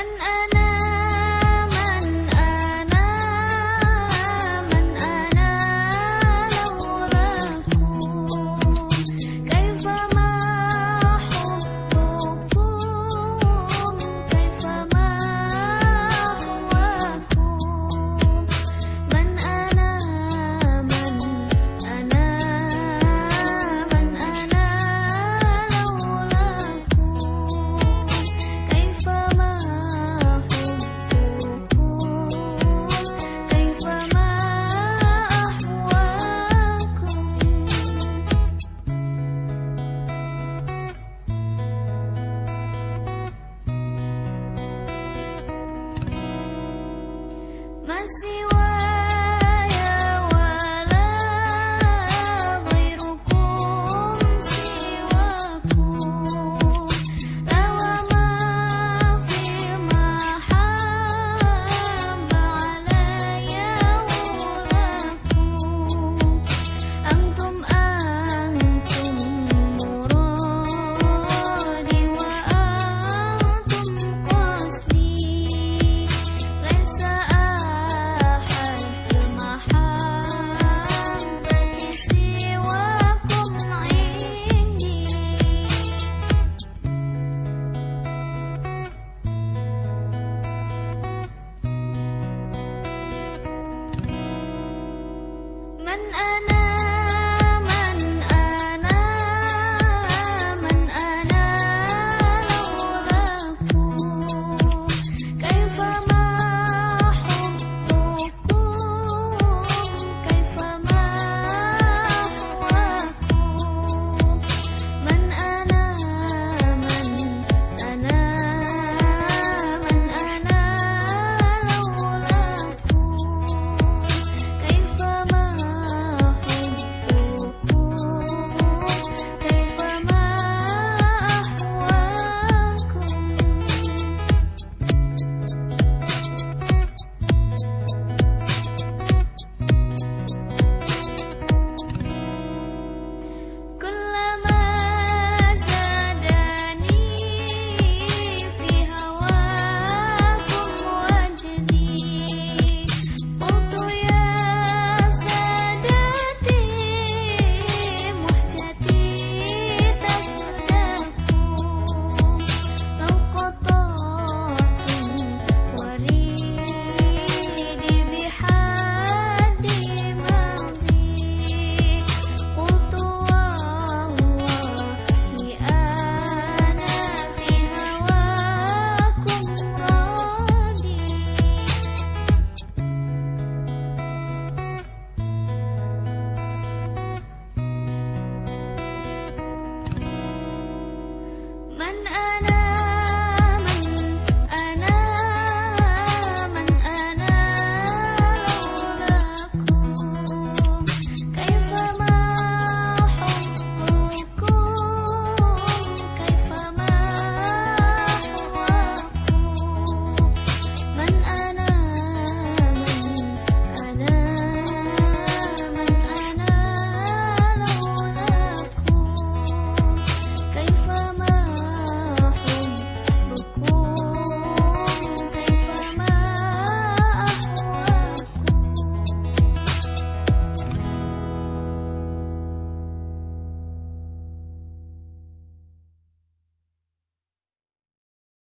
من أنا من أنا